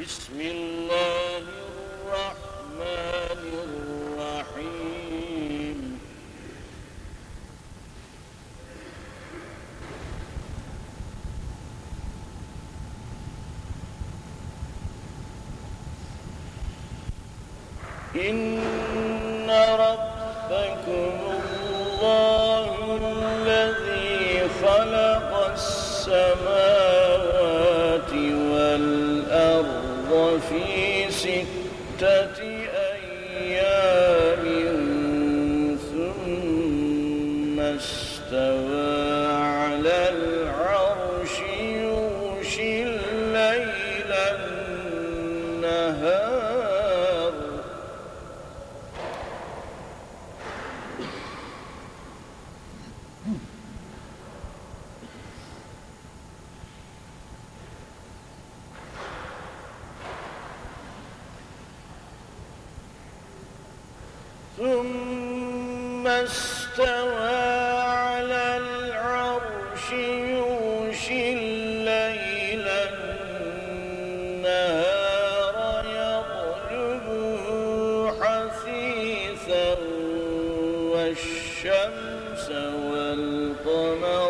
بسم الله الرحمن الرحيم. إن ربكم الله الذي خلق السماوات ستة أيام. ثم استوى على العرش يغشي الليل النهار يطلبه حثيثا والشمس والقمر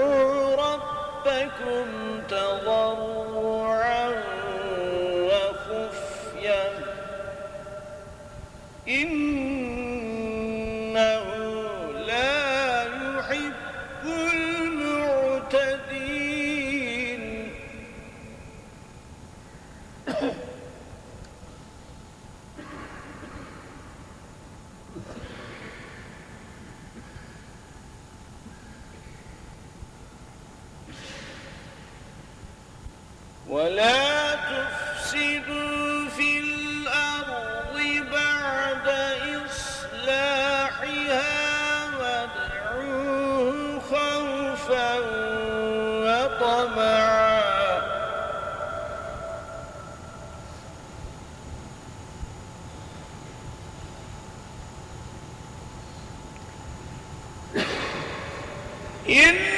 ربكم ولا تفسدوا في الأرض بعد إصلاحها وادعوه خوفا وطمعا. إن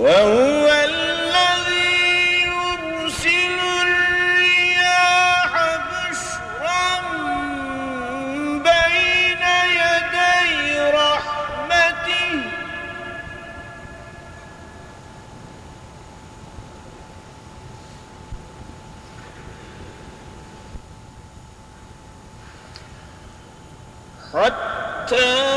وهو الذي يرسل الرياح بشرا بين يدي رحمته. حتى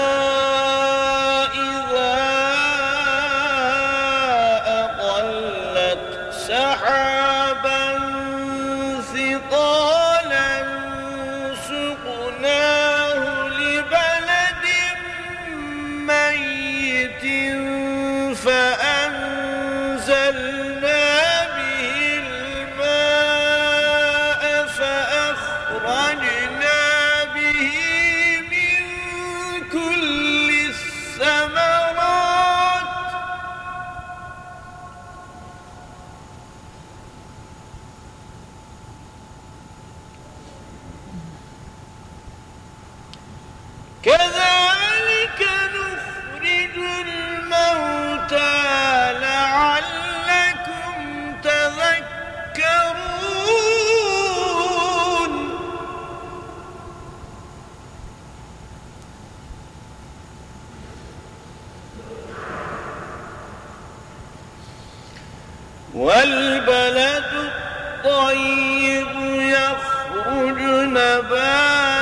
كذلك الموتى لعلكم تذكرون. والبلد الطيب يخرج نباته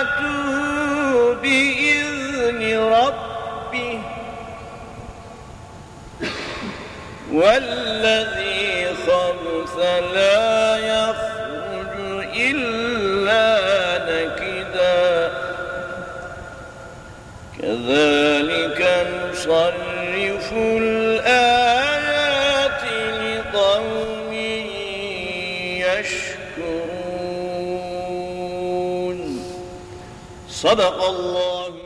والذي خبث لا يخرج إلا نكدا. كذلك نصرف الآيات لقوم يشكرون. صدق الله